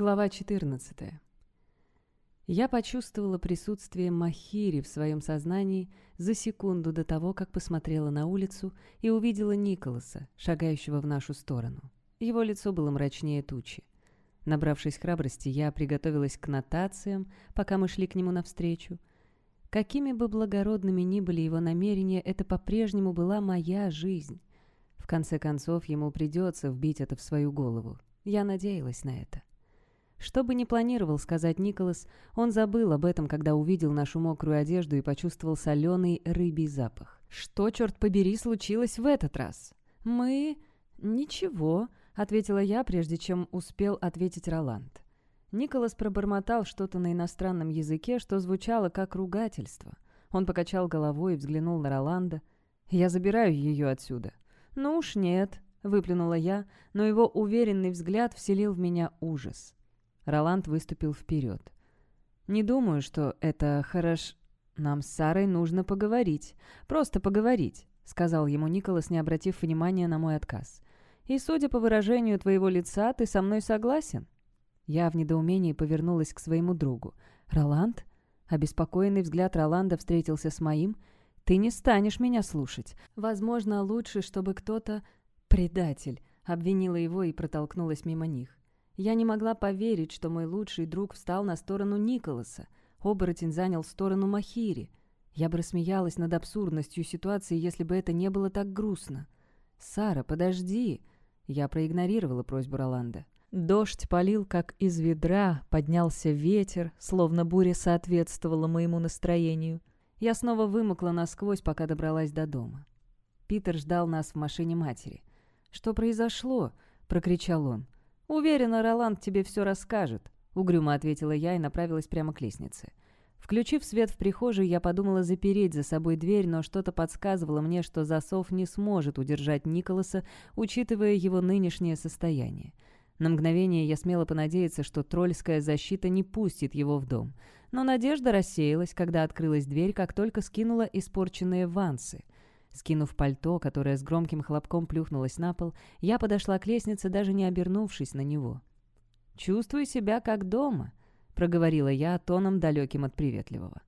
Глава 14. Я почувствовала присутствие Махири в своем сознании за секунду до того, как посмотрела на улицу и увидела Николаса, шагающего в нашу сторону. Его лицо было мрачнее тучи. Набравшись храбрости, я приготовилась к нотациям, пока мы шли к нему навстречу. Какими бы благородными ни были его намерения, это по-прежнему была моя жизнь. В конце концов, ему придется вбить это в свою голову. Я надеялась на это. Что бы ни планировал сказать Николас, он забыл об этом, когда увидел нашу мокрую одежду и почувствовал соленый рыбий запах. Что, черт побери, случилось в этот раз? Мы... «Ничего», — ответила я, прежде чем успел ответить Роланд. Николас пробормотал что-то на иностранном языке, что звучало как ругательство. Он покачал головой и взглянул на Роланда. «Я забираю ее отсюда». «Ну уж нет», — выплюнула я, но его уверенный взгляд вселил в меня ужас. Роланд выступил вперед. «Не думаю, что это хорош... Нам с Сарой нужно поговорить. Просто поговорить», — сказал ему Николас, не обратив внимания на мой отказ. «И, судя по выражению твоего лица, ты со мной согласен?» Я в недоумении повернулась к своему другу. «Роланд?» Обеспокоенный взгляд Роланда встретился с моим. «Ты не станешь меня слушать. Возможно, лучше, чтобы кто-то...» «Предатель!» — обвинила его и протолкнулась мимо них. Я не могла поверить, что мой лучший друг встал на сторону Николаса. Оборотень занял сторону Махири. Я бы рассмеялась над абсурдностью ситуации, если бы это не было так грустно. «Сара, подожди!» Я проигнорировала просьбу Роланда. Дождь полил, как из ведра, поднялся ветер, словно буря соответствовала моему настроению. Я снова вымокла насквозь, пока добралась до дома. Питер ждал нас в машине матери. «Что произошло?» — прокричал он. «Уверена, Роланд тебе все расскажет», — угрюмо ответила я и направилась прямо к лестнице. Включив свет в прихожей, я подумала запереть за собой дверь, но что-то подсказывало мне, что засов не сможет удержать Николаса, учитывая его нынешнее состояние. На мгновение я смела понадеяться, что тролльская защита не пустит его в дом. Но надежда рассеялась, когда открылась дверь, как только скинула испорченные вансы — Скинув пальто, которое с громким хлопком плюхнулось на пол, я подошла к лестнице, даже не обернувшись на него. «Чувствую себя как дома», — проговорила я тоном далеким от приветливого.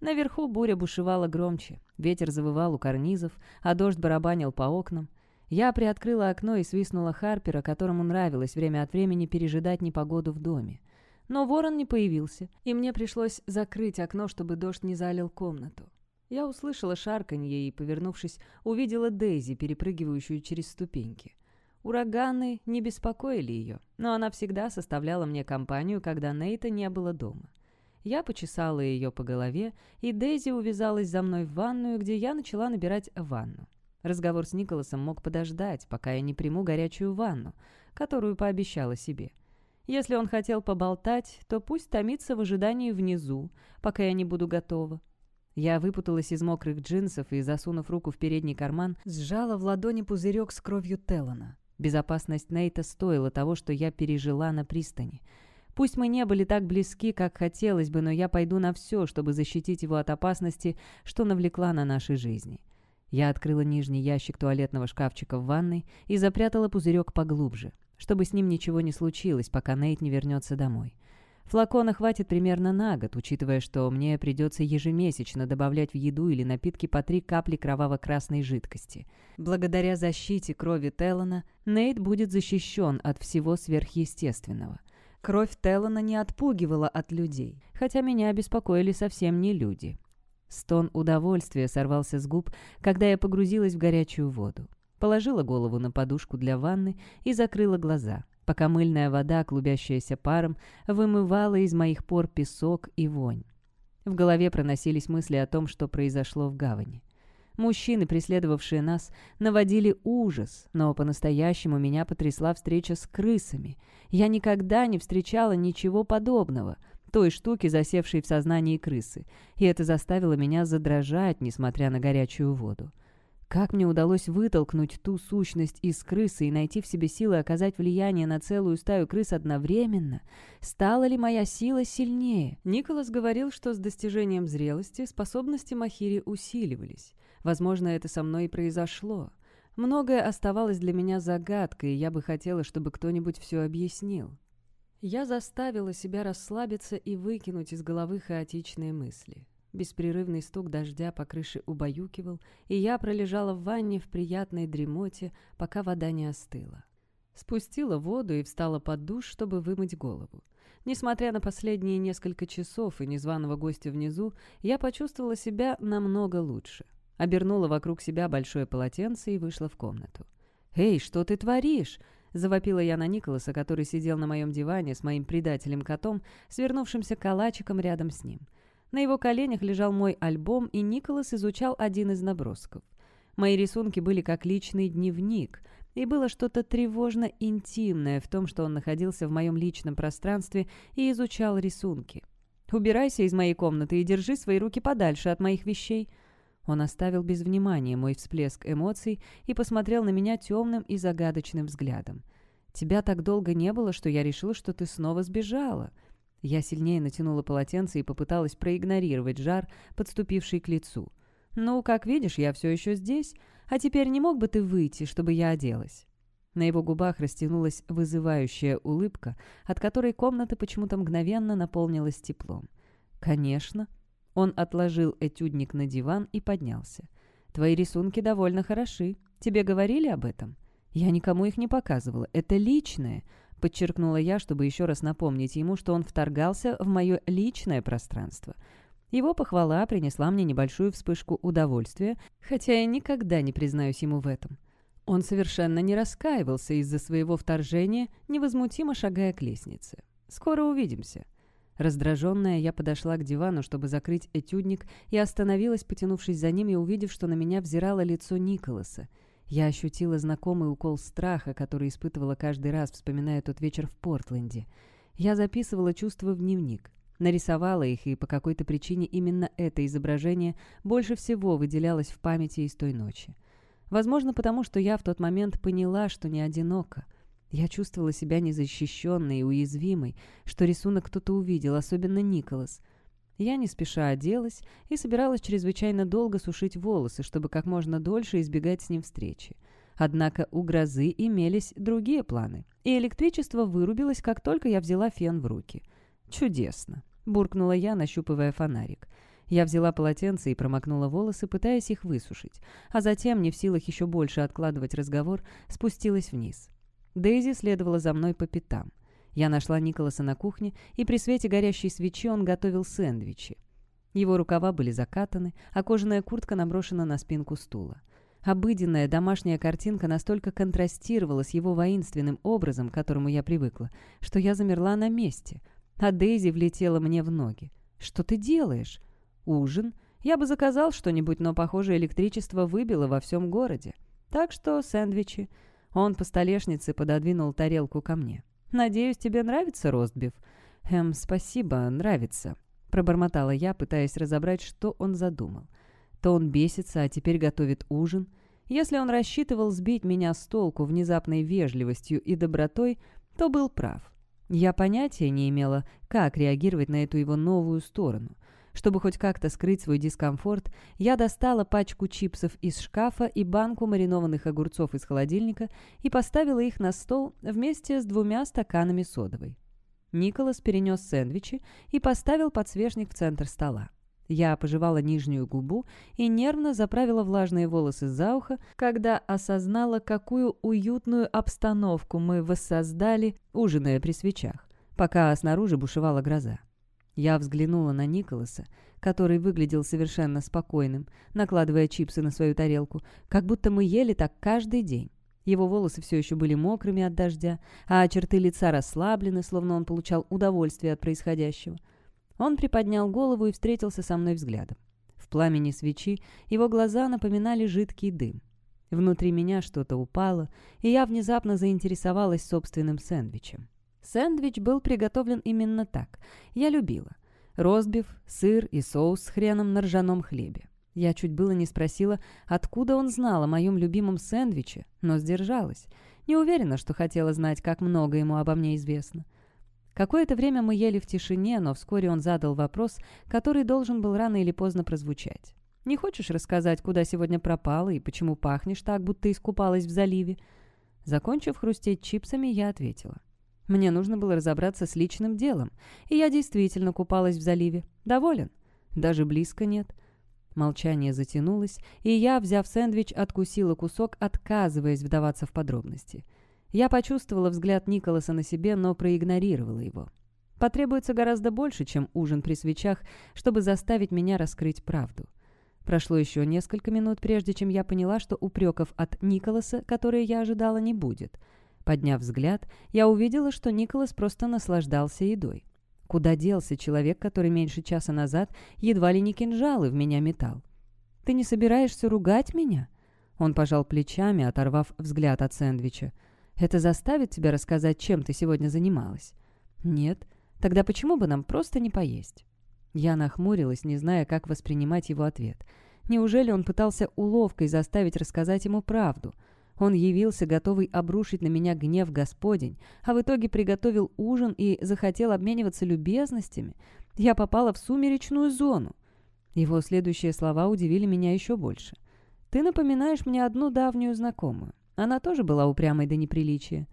Наверху буря бушевала громче, ветер завывал у карнизов, а дождь барабанил по окнам. Я приоткрыла окно и свистнула Харпера, которому нравилось время от времени пережидать непогоду в доме. Но ворон не появился, и мне пришлось закрыть окно, чтобы дождь не залил комнату. Я услышала шарканье и, повернувшись, увидела Дейзи, перепрыгивающую через ступеньки. Ураганы не беспокоили ее, но она всегда составляла мне компанию, когда Нейта не было дома. Я почесала ее по голове, и Дейзи увязалась за мной в ванную, где я начала набирать ванну. Разговор с Николасом мог подождать, пока я не приму горячую ванну, которую пообещала себе. Если он хотел поболтать, то пусть томится в ожидании внизу, пока я не буду готова. Я выпуталась из мокрых джинсов и, засунув руку в передний карман, сжала в ладони пузырек с кровью Теллана. Безопасность Нейта стоила того, что я пережила на пристани. Пусть мы не были так близки, как хотелось бы, но я пойду на все, чтобы защитить его от опасности, что навлекла на наши жизни. Я открыла нижний ящик туалетного шкафчика в ванной и запрятала пузырек поглубже, чтобы с ним ничего не случилось, пока Нейт не вернется домой. Флакона хватит примерно на год, учитывая, что мне придется ежемесячно добавлять в еду или напитки по три капли кроваво-красной жидкости. Благодаря защите крови Теллана Нейт будет защищен от всего сверхъестественного. Кровь Теллана не отпугивала от людей, хотя меня беспокоили совсем не люди. Стон удовольствия сорвался с губ, когда я погрузилась в горячую воду. Положила голову на подушку для ванны и закрыла глаза — пока мыльная вода, клубящаяся паром, вымывала из моих пор песок и вонь. В голове проносились мысли о том, что произошло в гавани. Мужчины, преследовавшие нас, наводили ужас, но по-настоящему меня потрясла встреча с крысами. Я никогда не встречала ничего подобного, той штуки, засевшей в сознании крысы, и это заставило меня задрожать, несмотря на горячую воду. Как мне удалось вытолкнуть ту сущность из крысы и найти в себе силы оказать влияние на целую стаю крыс одновременно? Стала ли моя сила сильнее? Николас говорил, что с достижением зрелости способности Махири усиливались. Возможно, это со мной и произошло. Многое оставалось для меня загадкой, и я бы хотела, чтобы кто-нибудь все объяснил. Я заставила себя расслабиться и выкинуть из головы хаотичные мысли. Беспрерывный стук дождя по крыше убаюкивал, и я пролежала в ванне в приятной дремоте, пока вода не остыла. Спустила воду и встала под душ, чтобы вымыть голову. Несмотря на последние несколько часов и незваного гостя внизу, я почувствовала себя намного лучше. Обернула вокруг себя большое полотенце и вышла в комнату. «Эй, что ты творишь?» — завопила я на Николаса, который сидел на моем диване с моим предателем-котом, свернувшимся калачиком рядом с ним. На его коленях лежал мой альбом, и Николас изучал один из набросков. Мои рисунки были как личный дневник, и было что-то тревожно интимное в том, что он находился в моем личном пространстве и изучал рисунки. «Убирайся из моей комнаты и держи свои руки подальше от моих вещей». Он оставил без внимания мой всплеск эмоций и посмотрел на меня темным и загадочным взглядом. «Тебя так долго не было, что я решила, что ты снова сбежала». Я сильнее натянула полотенце и попыталась проигнорировать жар, подступивший к лицу. «Ну, как видишь, я все еще здесь. А теперь не мог бы ты выйти, чтобы я оделась?» На его губах растянулась вызывающая улыбка, от которой комната почему-то мгновенно наполнилась теплом. «Конечно». Он отложил этюдник на диван и поднялся. «Твои рисунки довольно хороши. Тебе говорили об этом?» «Я никому их не показывала. Это личное», — подчеркнула я, чтобы еще раз напомнить ему, что он вторгался в мое личное пространство. Его похвала принесла мне небольшую вспышку удовольствия, хотя я никогда не признаюсь ему в этом. Он совершенно не раскаивался из-за своего вторжения, невозмутимо шагая к лестнице. «Скоро увидимся». Раздраженная, я подошла к дивану, чтобы закрыть этюдник, и остановилась, потянувшись за ним и увидев, что на меня взирало лицо Николаса. Я ощутила знакомый укол страха, который испытывала каждый раз, вспоминая тот вечер в Портленде. Я записывала чувства в дневник. Нарисовала их, и по какой-то причине именно это изображение больше всего выделялось в памяти из той ночи. Возможно, потому что я в тот момент поняла, что не одинока. Я чувствовала себя незащищенной и уязвимой, что рисунок кто-то увидел, особенно Николас. Я не спеша оделась и собиралась чрезвычайно долго сушить волосы, чтобы как можно дольше избегать с ним встречи. Однако у грозы имелись другие планы, и электричество вырубилось, как только я взяла фен в руки. «Чудесно!» — буркнула я, нащупывая фонарик. Я взяла полотенце и промокнула волосы, пытаясь их высушить, а затем, не в силах еще больше откладывать разговор, спустилась вниз. Дейзи следовала за мной по пятам. Я нашла Николаса на кухне, и при свете горящей свечи он готовил сэндвичи. Его рукава были закатаны, а кожаная куртка наброшена на спинку стула. Обыденная домашняя картинка настолько контрастировала с его воинственным образом, к которому я привыкла, что я замерла на месте, а Дейзи влетела мне в ноги. «Что ты делаешь?» «Ужин. Я бы заказал что-нибудь, но, похоже, электричество выбило во всем городе. Так что сэндвичи». Он по столешнице пододвинул тарелку ко мне. «Надеюсь, тебе нравится ростбиф?» «Эм, спасибо, нравится», — пробормотала я, пытаясь разобрать, что он задумал. То он бесится, а теперь готовит ужин. Если он рассчитывал сбить меня с толку внезапной вежливостью и добротой, то был прав. Я понятия не имела, как реагировать на эту его новую сторону. Чтобы хоть как-то скрыть свой дискомфорт, я достала пачку чипсов из шкафа и банку маринованных огурцов из холодильника и поставила их на стол вместе с двумя стаканами содовой. Николас перенес сэндвичи и поставил подсвечник в центр стола. Я пожевала нижнюю губу и нервно заправила влажные волосы за ухо, когда осознала, какую уютную обстановку мы воссоздали, ужиная при свечах, пока снаружи бушевала гроза. Я взглянула на Николаса, который выглядел совершенно спокойным, накладывая чипсы на свою тарелку, как будто мы ели так каждый день. Его волосы все еще были мокрыми от дождя, а черты лица расслаблены, словно он получал удовольствие от происходящего. Он приподнял голову и встретился со мной взглядом. В пламени свечи его глаза напоминали жидкий дым. Внутри меня что-то упало, и я внезапно заинтересовалась собственным сэндвичем. Сэндвич был приготовлен именно так. Я любила. Ростбиф, сыр и соус с хреном на ржаном хлебе. Я чуть было не спросила, откуда он знал о моем любимом сэндвиче, но сдержалась. Не уверена, что хотела знать, как много ему обо мне известно. Какое-то время мы ели в тишине, но вскоре он задал вопрос, который должен был рано или поздно прозвучать. «Не хочешь рассказать, куда сегодня пропала и почему пахнешь так, будто искупалась в заливе?» Закончив хрустеть чипсами, я ответила. Мне нужно было разобраться с личным делом, и я действительно купалась в заливе. Доволен? Даже близко нет. Молчание затянулось, и я, взяв сэндвич, откусила кусок, отказываясь вдаваться в подробности. Я почувствовала взгляд Николаса на себе, но проигнорировала его. Потребуется гораздо больше, чем ужин при свечах, чтобы заставить меня раскрыть правду. Прошло еще несколько минут, прежде чем я поняла, что упреков от Николаса, которые я ожидала, не будет. Подняв взгляд, я увидела, что Николас просто наслаждался едой. Куда делся человек, который меньше часа назад едва ли не кинжалы в меня метал? «Ты не собираешься ругать меня?» Он пожал плечами, оторвав взгляд от сэндвича. «Это заставит тебя рассказать, чем ты сегодня занималась?» «Нет. Тогда почему бы нам просто не поесть?» Я нахмурилась, не зная, как воспринимать его ответ. Неужели он пытался уловкой заставить рассказать ему правду — он явился, готовый обрушить на меня гнев Господень, а в итоге приготовил ужин и захотел обмениваться любезностями. Я попала в сумеречную зону. Его следующие слова удивили меня еще больше. «Ты напоминаешь мне одну давнюю знакомую. Она тоже была упрямой до неприличия.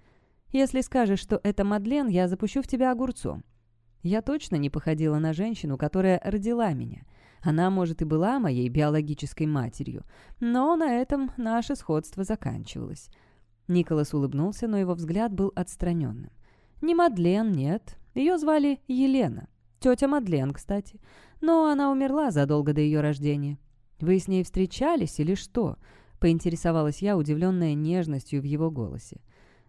Если скажешь, что это Мадлен, я запущу в тебя огурцом». Я точно не походила на женщину, которая родила меня — она, может, и была моей биологической матерью, но на этом наше сходство заканчивалось. Николас улыбнулся, но его взгляд был отстраненным. «Не Мадлен, нет. Ее звали Елена. Тетя Мадлен, кстати. Но она умерла задолго до ее рождения. Вы с ней встречались или что?» — поинтересовалась я, удивленная нежностью в его голосе.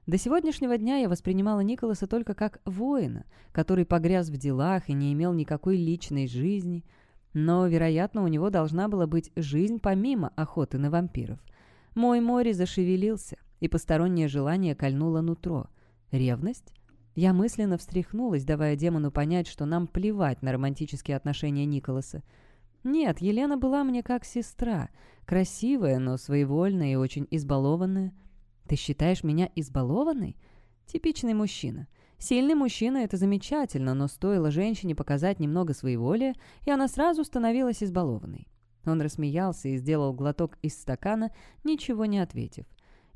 До сегодняшнего дня я воспринимала Николаса только как воина, который погряз в делах и не имел никакой личной жизни — но, вероятно, у него должна была быть жизнь помимо охоты на вампиров. Мой море зашевелился, и постороннее желание кольнуло нутро. Ревность? Я мысленно встряхнулась, давая демону понять, что нам плевать на романтические отношения Николаса. Нет, Елена была мне как сестра. Красивая, но своевольная и очень избалованная. Ты считаешь меня избалованной? Типичный мужчина. Сильный мужчина — это замечательно, но стоило женщине показать немного своеволия, и она сразу становилась избалованной. Он рассмеялся и сделал глоток из стакана, ничего не ответив.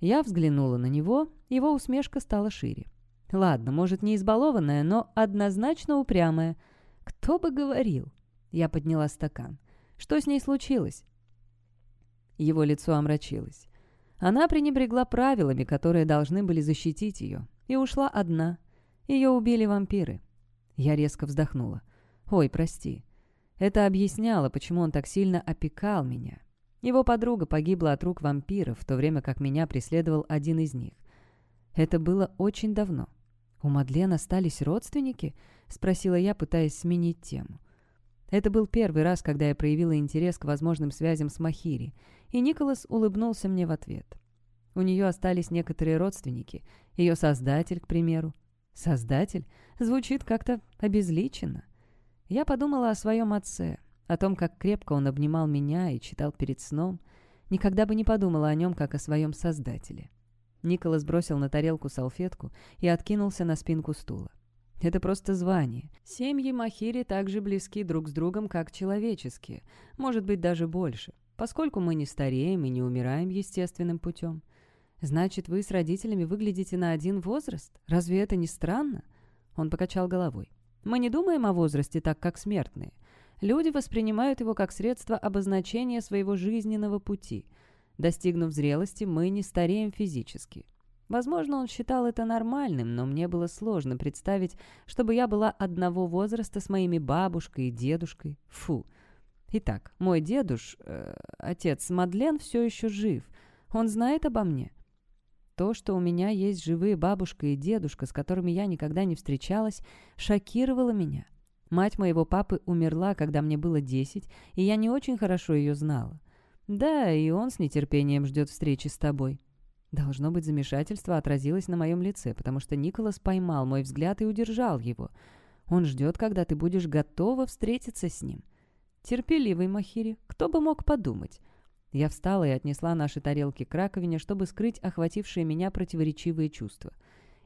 Я взглянула на него, его усмешка стала шире. Ладно, может, не избалованная, но однозначно упрямая. Кто бы говорил? Я подняла стакан. Что с ней случилось? Его лицо омрачилось. Она пренебрегла правилами, которые должны были защитить ее, и ушла одна — ее убили вампиры. Я резко вздохнула. «Ой, прости». Это объясняло, почему он так сильно опекал меня. Его подруга погибла от рук вампиров, в то время как меня преследовал один из них. Это было очень давно. «У Мадлен остались родственники?» — спросила я, пытаясь сменить тему. Это был первый раз, когда я проявила интерес к возможным связям с Махири, и Николас улыбнулся мне в ответ. У нее остались некоторые родственники, ее создатель, к примеру, Создатель звучит как-то обезличенно. Я подумала о своем отце, о том, как крепко он обнимал меня и читал перед сном. Никогда бы не подумала о нем, как о своем создателе. Николас бросил на тарелку салфетку и откинулся на спинку стула. Это просто звание. Семьи Махири так же близки друг с другом, как человеческие, может быть, даже больше, поскольку мы не стареем и не умираем естественным путем. «Значит, вы с родителями выглядите на один возраст? Разве это не странно?» Он покачал головой. «Мы не думаем о возрасте так, как смертные. Люди воспринимают его как средство обозначения своего жизненного пути. Достигнув зрелости, мы не стареем физически. Возможно, он считал это нормальным, но мне было сложно представить, чтобы я была одного возраста с моими бабушкой и дедушкой. Фу. Итак, мой дедуш, э, отец Мадлен, все еще жив. Он знает обо мне. То, что у меня есть живые бабушка и дедушка, с которыми я никогда не встречалась, шокировало меня. Мать моего папы умерла, когда мне было десять, и я не очень хорошо ее знала. Да, и он с нетерпением ждет встречи с тобой. Должно быть, замешательство отразилось на моем лице, потому что Николас поймал мой взгляд и удержал его. Он ждет, когда ты будешь готова встретиться с ним. Терпеливый Махири, кто бы мог подумать. Я встала и отнесла наши тарелки к раковине, чтобы скрыть охватившие меня противоречивые чувства.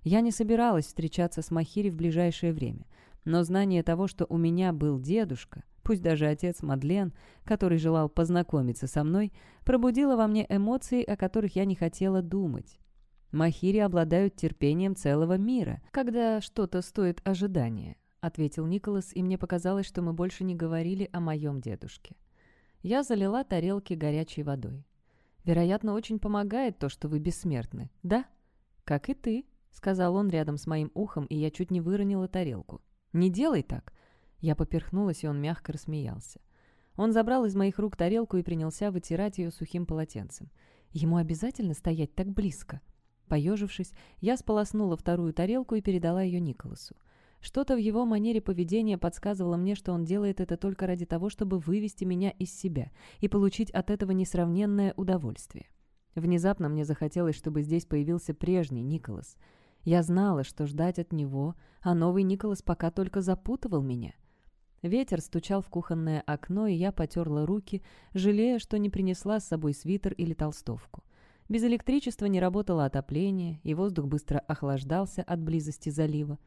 Я не собиралась встречаться с Махири в ближайшее время, но знание того, что у меня был дедушка, пусть даже отец Мадлен, который желал познакомиться со мной, пробудило во мне эмоции, о которых я не хотела думать. Махири обладают терпением целого мира, когда что-то стоит ожидания», — ответил Николас, и мне показалось, что мы больше не говорили о моем дедушке. Я залила тарелки горячей водой. «Вероятно, очень помогает то, что вы бессмертны, да?» «Как и ты», — сказал он рядом с моим ухом, и я чуть не выронила тарелку. «Не делай так!» Я поперхнулась, и он мягко рассмеялся. Он забрал из моих рук тарелку и принялся вытирать ее сухим полотенцем. Ему обязательно стоять так близко. Поежившись, я сполоснула вторую тарелку и передала ее Николасу. Что-то в его манере поведения подсказывало мне, что он делает это только ради того, чтобы вывести меня из себя и получить от этого несравненное удовольствие. Внезапно мне захотелось, чтобы здесь появился прежний Николас. Я знала, что ждать от него, а новый Николас пока только запутывал меня. Ветер стучал в кухонное окно, и я потерла руки, жалея, что не принесла с собой свитер или толстовку. Без электричества не работало отопление, и воздух быстро охлаждался от близости залива.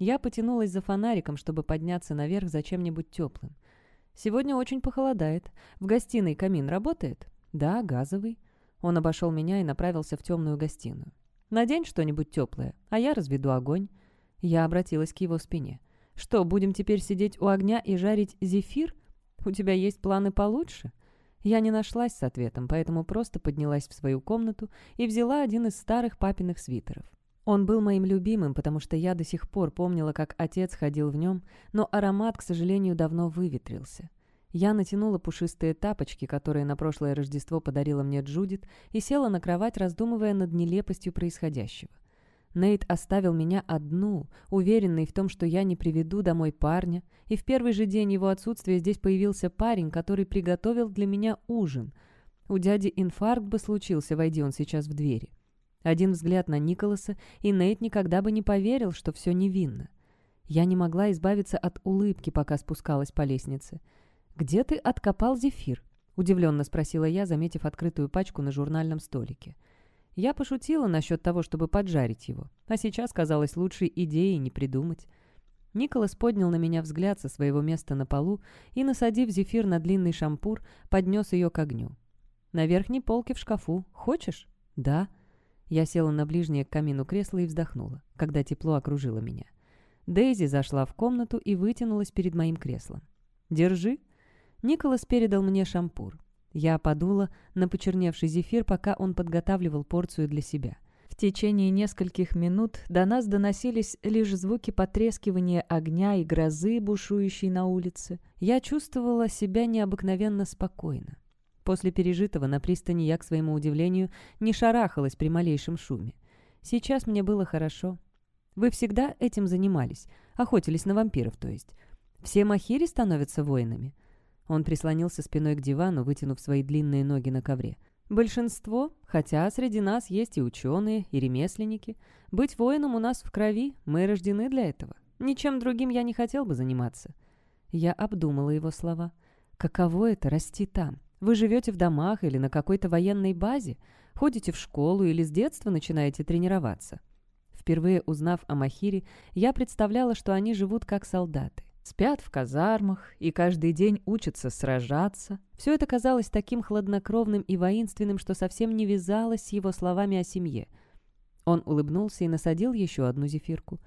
Я потянулась за фонариком, чтобы подняться наверх за чем-нибудь теплым. «Сегодня очень похолодает. В гостиной камин работает?» «Да, газовый». Он обошел меня и направился в темную гостиную. «Надень что-нибудь теплое, а я разведу огонь». Я обратилась к его спине. «Что, будем теперь сидеть у огня и жарить зефир? У тебя есть планы получше?» Я не нашлась с ответом, поэтому просто поднялась в свою комнату и взяла один из старых папиных свитеров. Он был моим любимым, потому что я до сих пор помнила, как отец ходил в нем, но аромат, к сожалению, давно выветрился. Я натянула пушистые тапочки, которые на прошлое Рождество подарила мне Джудит, и села на кровать, раздумывая над нелепостью происходящего. Нейт оставил меня одну, уверенный в том, что я не приведу домой парня, и в первый же день его отсутствия здесь появился парень, который приготовил для меня ужин. У дяди инфаркт бы случился, войди он сейчас в двери. Один взгляд на Николаса, и Нейт никогда бы не поверил, что все невинно. Я не могла избавиться от улыбки, пока спускалась по лестнице. «Где ты откопал зефир?» — удивленно спросила я, заметив открытую пачку на журнальном столике. — я пошутила насчет того, чтобы поджарить его, а сейчас казалось лучшей идеей не придумать. Николас поднял на меня взгляд со своего места на полу и, насадив зефир на длинный шампур, поднес ее к огню. «На верхней полке в шкафу. Хочешь?» «Да». Я села на ближнее к камину кресло и вздохнула, когда тепло окружило меня. Дейзи зашла в комнату и вытянулась перед моим креслом. «Держи». Николас передал мне шампур. Я подула на почерневший зефир, пока он подготавливал порцию для себя. В течение нескольких минут до нас доносились лишь звуки потрескивания огня и грозы, бушующей на улице. Я чувствовала себя необыкновенно спокойно. После пережитого на пристани я, к своему удивлению, не шарахалась при малейшем шуме. Сейчас мне было хорошо. Вы всегда этим занимались, охотились на вампиров, то есть. Все махири становятся воинами. Он прислонился спиной к дивану, вытянув свои длинные ноги на ковре. «Большинство, хотя среди нас есть и ученые, и ремесленники. Быть воином у нас в крови, мы рождены для этого. Ничем другим я не хотел бы заниматься». Я обдумала его слова. «Каково это — расти там? Вы живете в домах или на какой-то военной базе? Ходите в школу или с детства начинаете тренироваться?» Впервые узнав о Махире, я представляла, что они живут как солдаты. Спят в казармах и каждый день учатся сражаться. Все это казалось таким хладнокровным и воинственным, что совсем не вязалось с его словами о семье. Он улыбнулся и насадил еще одну зефирку.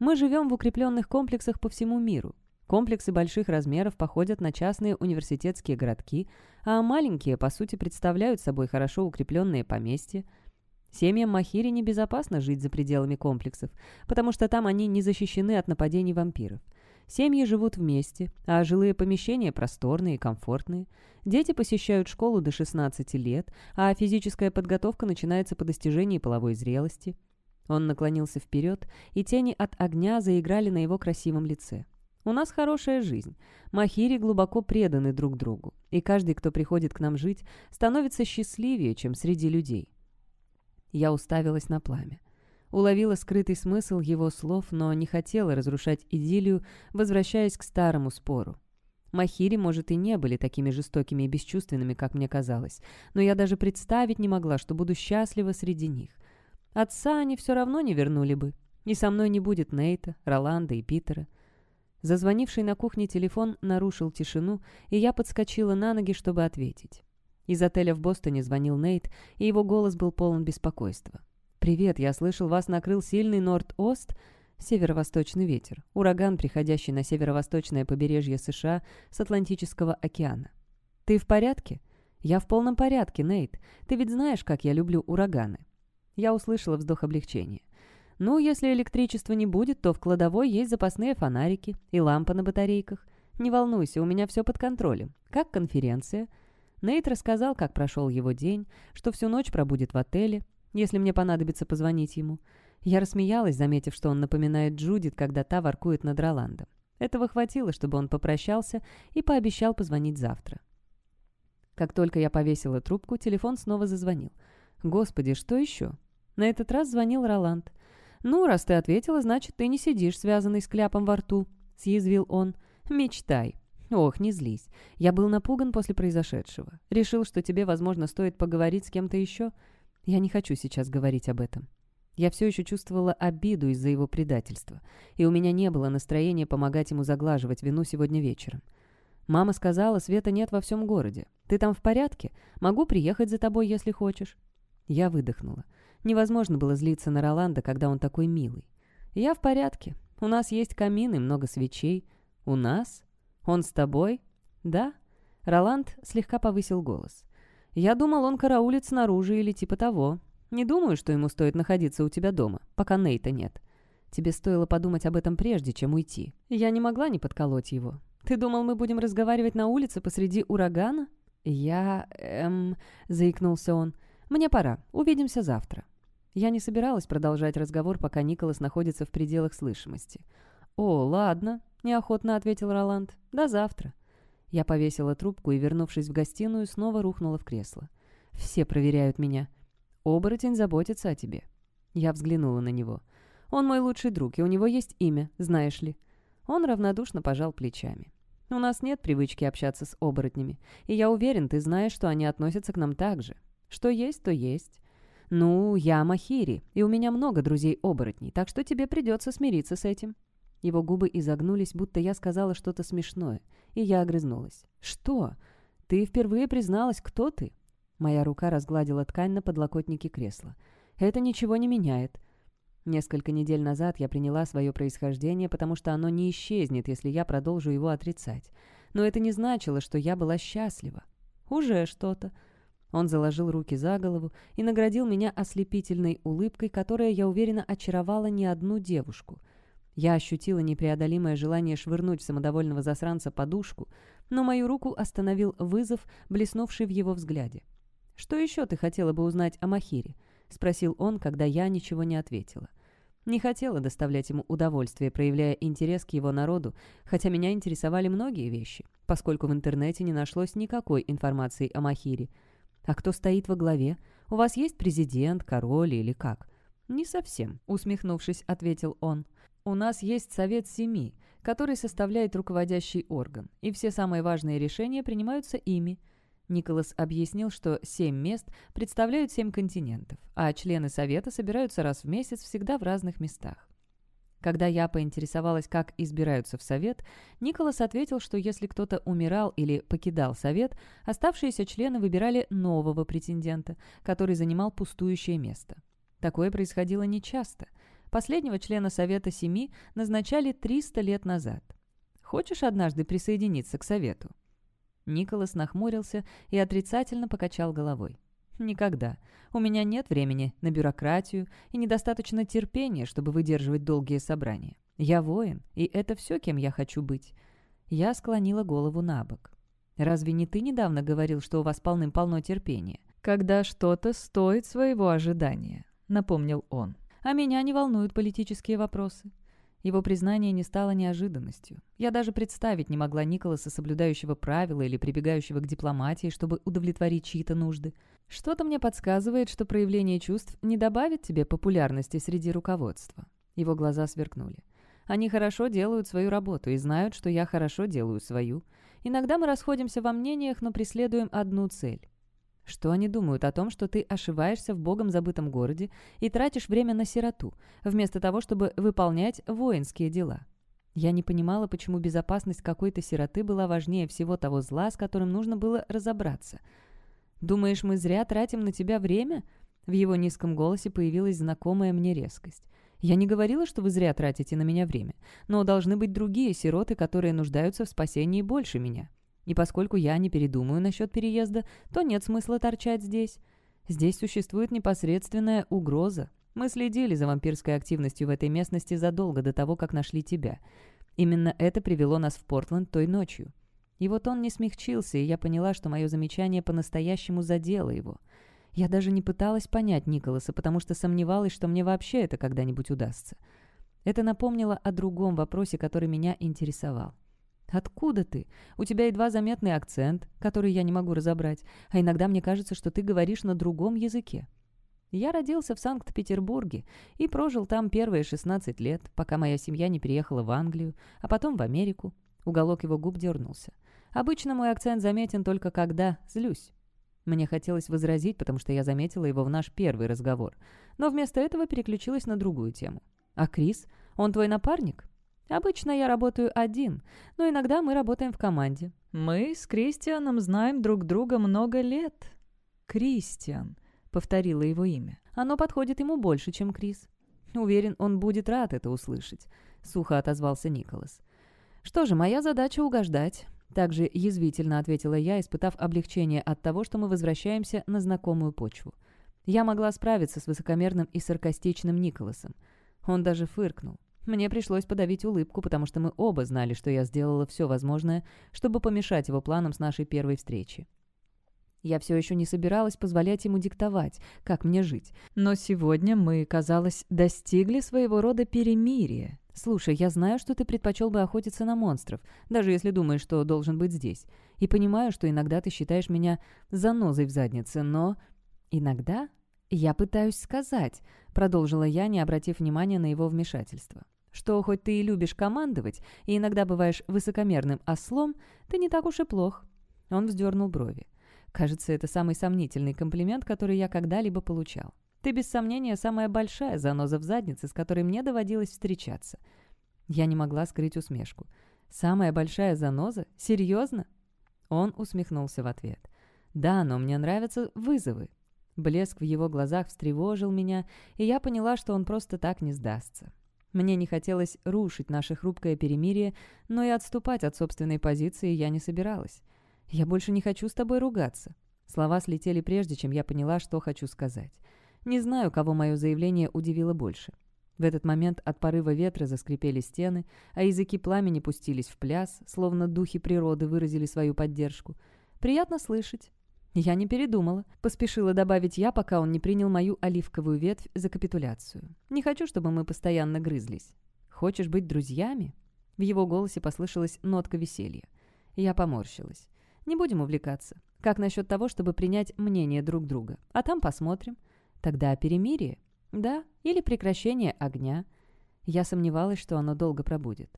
«Мы живем в укрепленных комплексах по всему миру. Комплексы больших размеров походят на частные университетские городки, а маленькие, по сути, представляют собой хорошо укрепленные поместья. Семьям Махири небезопасно жить за пределами комплексов, потому что там они не защищены от нападений вампиров. Семьи живут вместе, а жилые помещения просторные и комфортные. Дети посещают школу до 16 лет, а физическая подготовка начинается по достижении половой зрелости. Он наклонился вперед, и тени от огня заиграли на его красивом лице. «У нас хорошая жизнь. Махири глубоко преданы друг другу, и каждый, кто приходит к нам жить, становится счастливее, чем среди людей». Я уставилась на пламя уловила скрытый смысл его слов, но не хотела разрушать идиллию, возвращаясь к старому спору. Махири, может, и не были такими жестокими и бесчувственными, как мне казалось, но я даже представить не могла, что буду счастлива среди них. Отца они все равно не вернули бы, и со мной не будет Нейта, Роланда и Питера. Зазвонивший на кухне телефон нарушил тишину, и я подскочила на ноги, чтобы ответить. Из отеля в Бостоне звонил Нейт, и его голос был полон беспокойства. «Привет, я слышал, вас накрыл сильный Норд-Ост?» Северо-восточный ветер. Ураган, приходящий на северо-восточное побережье США с Атлантического океана. «Ты в порядке?» «Я в полном порядке, Нейт. Ты ведь знаешь, как я люблю ураганы». Я услышала вздох облегчения. «Ну, если электричества не будет, то в кладовой есть запасные фонарики и лампа на батарейках. Не волнуйся, у меня все под контролем. Как конференция?» Нейт рассказал, как прошел его день, что всю ночь пробудет в отеле, если мне понадобится позвонить ему. Я рассмеялась, заметив, что он напоминает Джудит, когда та воркует над Роландом. Этого хватило, чтобы он попрощался и пообещал позвонить завтра. Как только я повесила трубку, телефон снова зазвонил. «Господи, что еще?» На этот раз звонил Роланд. «Ну, раз ты ответила, значит, ты не сидишь, связанный с кляпом во рту», — съязвил он. «Мечтай». «Ох, не злись. Я был напуган после произошедшего. Решил, что тебе, возможно, стоит поговорить с кем-то еще. Я не хочу сейчас говорить об этом. Я все еще чувствовала обиду из-за его предательства, и у меня не было настроения помогать ему заглаживать вину сегодня вечером. Мама сказала, Света нет во всем городе. Ты там в порядке? Могу приехать за тобой, если хочешь. Я выдохнула. Невозможно было злиться на Роланда, когда он такой милый. Я в порядке. У нас есть камин и много свечей. У нас? Он с тобой? Да. Роланд слегка повысил голос. Я думал, он караулит снаружи или типа того. Не думаю, что ему стоит находиться у тебя дома, пока Нейта нет. Тебе стоило подумать об этом прежде, чем уйти. Я не могла не подколоть его. Ты думал, мы будем разговаривать на улице посреди урагана? Я... эм... заикнулся он. Мне пора. Увидимся завтра. Я не собиралась продолжать разговор, пока Николас находится в пределах слышимости. «О, ладно», — неохотно ответил Роланд. «До завтра». Я повесила трубку и, вернувшись в гостиную, снова рухнула в кресло. «Все проверяют меня. Оборотень заботится о тебе». Я взглянула на него. «Он мой лучший друг, и у него есть имя, знаешь ли». Он равнодушно пожал плечами. У нас нет привычки общаться с оборотнями, и я уверен, ты знаешь, что они относятся к нам так же. Что есть, то есть. Ну, я Махири, и у меня много друзей-оборотней, так что тебе придется смириться с этим». Его губы изогнулись, будто я сказала что-то смешное, и я огрызнулась. «Что? Ты впервые призналась, кто ты?» Моя рука разгладила ткань на подлокотнике кресла. «Это ничего не меняет. Несколько недель назад я приняла свое происхождение, потому что оно не исчезнет, если я продолжу его отрицать. Но это не значило, что я была счастлива. Уже что-то. Он заложил руки за голову и наградил меня ослепительной улыбкой, которая, я уверена, очаровала не одну девушку. Я ощутила непреодолимое желание швырнуть самодовольного засранца подушку, но мою руку остановил вызов, блеснувший в его взгляде. «Что еще ты хотела бы узнать о Махире?» — спросил он, когда я ничего не ответила. Не хотела доставлять ему удовольствие, проявляя интерес к его народу, хотя меня интересовали многие вещи, поскольку в интернете не нашлось никакой информации о Махире. А кто стоит во главе? У вас есть президент, король или как? Не совсем, усмехнувшись, ответил он. У нас есть Совет Семи, который составляет руководящий орган, и все самые важные решения принимаются ими – Николас объяснил, что семь мест представляют семь континентов, а члены Совета собираются раз в месяц всегда в разных местах. Когда я поинтересовалась, как избираются в Совет, Николас ответил, что если кто-то умирал или покидал Совет, оставшиеся члены выбирали нового претендента, который занимал пустующее место. Такое происходило нечасто. Последнего члена Совета Семи назначали 300 лет назад. Хочешь однажды присоединиться к Совету? Николас нахмурился и отрицательно покачал головой. «Никогда. У меня нет времени на бюрократию и недостаточно терпения, чтобы выдерживать долгие собрания. Я воин, и это все, кем я хочу быть». Я склонила голову на бок. «Разве не ты недавно говорил, что у вас полным-полно терпения?» «Когда что-то стоит своего ожидания», — напомнил он. «А меня не волнуют политические вопросы. Его признание не стало неожиданностью. Я даже представить не могла Николаса, соблюдающего правила или прибегающего к дипломатии, чтобы удовлетворить чьи-то нужды. Что-то мне подсказывает, что проявление чувств не добавит тебе популярности среди руководства. Его глаза сверкнули. Они хорошо делают свою работу и знают, что я хорошо делаю свою. Иногда мы расходимся во мнениях, но преследуем одну цель. Что они думают о том, что ты ошиваешься в богом забытом городе и тратишь время на сироту, вместо того, чтобы выполнять воинские дела? Я не понимала, почему безопасность какой-то сироты была важнее всего того зла, с которым нужно было разобраться. «Думаешь, мы зря тратим на тебя время?» В его низком голосе появилась знакомая мне резкость. «Я не говорила, что вы зря тратите на меня время, но должны быть другие сироты, которые нуждаются в спасении больше меня. И поскольку я не передумаю насчет переезда, то нет смысла торчать здесь. Здесь существует непосредственная угроза. Мы следили за вампирской активностью в этой местности задолго до того, как нашли тебя. Именно это привело нас в Портленд той ночью. И вот он не смягчился, и я поняла, что мое замечание по-настоящему задело его. Я даже не пыталась понять Николаса, потому что сомневалась, что мне вообще это когда-нибудь удастся. Это напомнило о другом вопросе, который меня интересовал. «Откуда ты? У тебя едва заметный акцент, который я не могу разобрать, а иногда мне кажется, что ты говоришь на другом языке». Я родился в Санкт-Петербурге и прожил там первые 16 лет, пока моя семья не переехала в Англию, а потом в Америку. Уголок его губ дернулся. Обычно мой акцент заметен только когда злюсь. Мне хотелось возразить, потому что я заметила его в наш первый разговор, но вместо этого переключилась на другую тему. «А Крис? Он твой напарник?» Обычно я работаю один, но иногда мы работаем в команде. Мы с Кристианом знаем друг друга много лет. Кристиан, повторила его имя. Оно подходит ему больше, чем Крис. Уверен, он будет рад это услышать, сухо отозвался Николас. Что же, моя задача угождать. Также язвительно ответила я, испытав облегчение от того, что мы возвращаемся на знакомую почву. Я могла справиться с высокомерным и саркастичным Николасом. Он даже фыркнул. Мне пришлось подавить улыбку, потому что мы оба знали, что я сделала все возможное, чтобы помешать его планам с нашей первой встречи. Я все еще не собиралась позволять ему диктовать, как мне жить. Но сегодня мы, казалось, достигли своего рода перемирия. «Слушай, я знаю, что ты предпочел бы охотиться на монстров, даже если думаешь, что должен быть здесь. И понимаю, что иногда ты считаешь меня занозой в заднице, но...» «Иногда?» «Я пытаюсь сказать», — продолжила я, не обратив внимания на его вмешательство что хоть ты и любишь командовать, и иногда бываешь высокомерным ослом, ты не так уж и плох». Он вздернул брови. «Кажется, это самый сомнительный комплимент, который я когда-либо получал. Ты, без сомнения, самая большая заноза в заднице, с которой мне доводилось встречаться». Я не могла скрыть усмешку. «Самая большая заноза? Серьезно?» Он усмехнулся в ответ. «Да, но мне нравятся вызовы». Блеск в его глазах встревожил меня, и я поняла, что он просто так не сдастся. Мне не хотелось рушить наше хрупкое перемирие, но и отступать от собственной позиции я не собиралась. «Я больше не хочу с тобой ругаться». Слова слетели прежде, чем я поняла, что хочу сказать. Не знаю, кого мое заявление удивило больше. В этот момент от порыва ветра заскрипели стены, а языки пламени пустились в пляс, словно духи природы выразили свою поддержку. Приятно слышать. «Я не передумала», — поспешила добавить я, пока он не принял мою оливковую ветвь за капитуляцию. «Не хочу, чтобы мы постоянно грызлись». «Хочешь быть друзьями?» В его голосе послышалась нотка веселья. Я поморщилась. «Не будем увлекаться. Как насчет того, чтобы принять мнение друг друга? А там посмотрим. Тогда перемирие? Да, или прекращение огня?» Я сомневалась, что оно долго пробудет.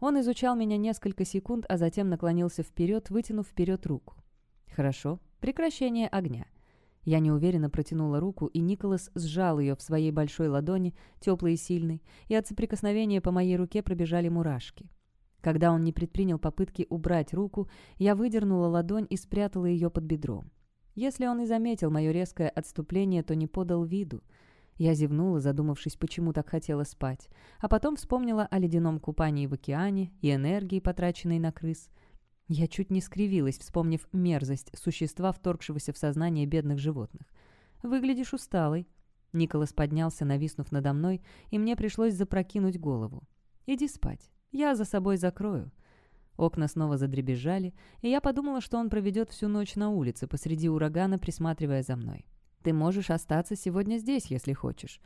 Он изучал меня несколько секунд, а затем наклонился вперед, вытянув вперед руку. «Хорошо, Прекращение огня. Я неуверенно протянула руку, и Николас сжал ее в своей большой ладони, теплой и сильной, и от соприкосновения по моей руке пробежали мурашки. Когда он не предпринял попытки убрать руку, я выдернула ладонь и спрятала ее под бедром. Если он и заметил мое резкое отступление, то не подал виду. Я зевнула, задумавшись, почему так хотела спать, а потом вспомнила о ледяном купании в океане и энергии, потраченной на крыс — я чуть не скривилась, вспомнив мерзость существа, вторгшегося в сознание бедных животных. «Выглядишь усталой». Николас поднялся, нависнув надо мной, и мне пришлось запрокинуть голову. «Иди спать. Я за собой закрою». Окна снова задребезжали, и я подумала, что он проведет всю ночь на улице посреди урагана, присматривая за мной. «Ты можешь остаться сегодня здесь, если хочешь».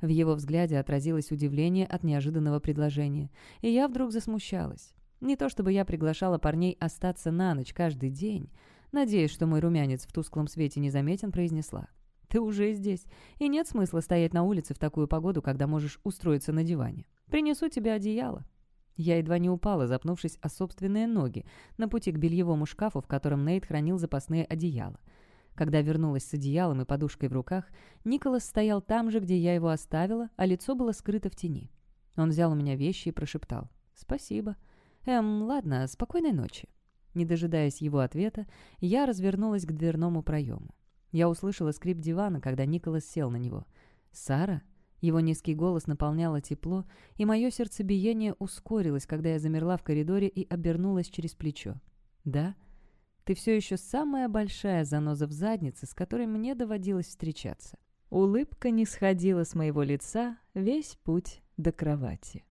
В его взгляде отразилось удивление от неожиданного предложения, и я вдруг засмущалась. Не то чтобы я приглашала парней остаться на ночь каждый день. Надеюсь, что мой румянец в тусклом свете незаметен, произнесла. «Ты уже здесь, и нет смысла стоять на улице в такую погоду, когда можешь устроиться на диване. Принесу тебе одеяло». Я едва не упала, запнувшись о собственные ноги, на пути к бельевому шкафу, в котором Нейт хранил запасные одеяла. Когда вернулась с одеялом и подушкой в руках, Николас стоял там же, где я его оставила, а лицо было скрыто в тени. Он взял у меня вещи и прошептал «Спасибо». «Эм, ладно, спокойной ночи». Не дожидаясь его ответа, я развернулась к дверному проему. Я услышала скрип дивана, когда Николас сел на него. «Сара?» Его низкий голос наполняло тепло, и мое сердцебиение ускорилось, когда я замерла в коридоре и обернулась через плечо. «Да? Ты все еще самая большая заноза в заднице, с которой мне доводилось встречаться». Улыбка не сходила с моего лица весь путь до кровати.